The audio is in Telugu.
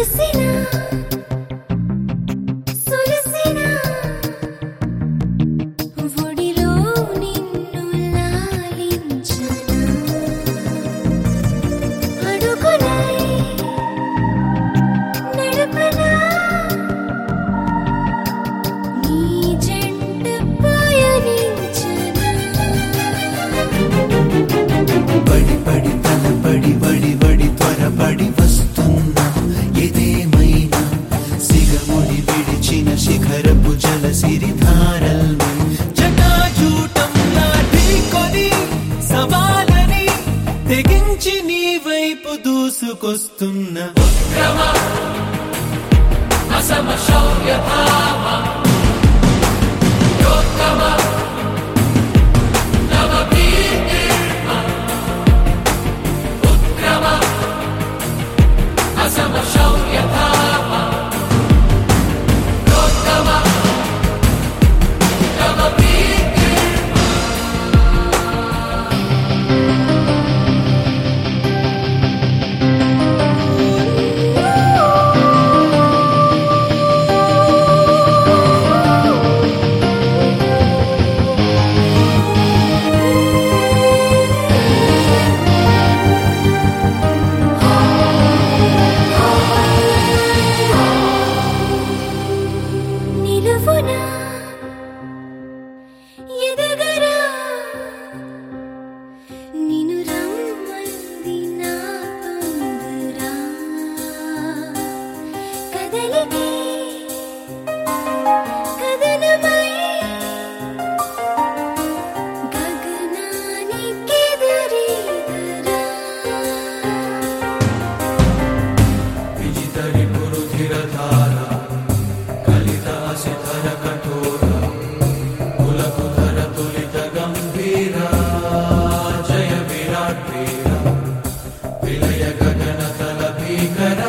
படி படி படி படி படி த்வரபடி వైపు దూసుకొస్తున్న అసమ శౌర్యభా पुरुदिरथारा, कलितासि थरकातोरा, कुलकु थरतुलित गंबिरा, जय विराद्विरा, फिलय गगनत लभीकरा,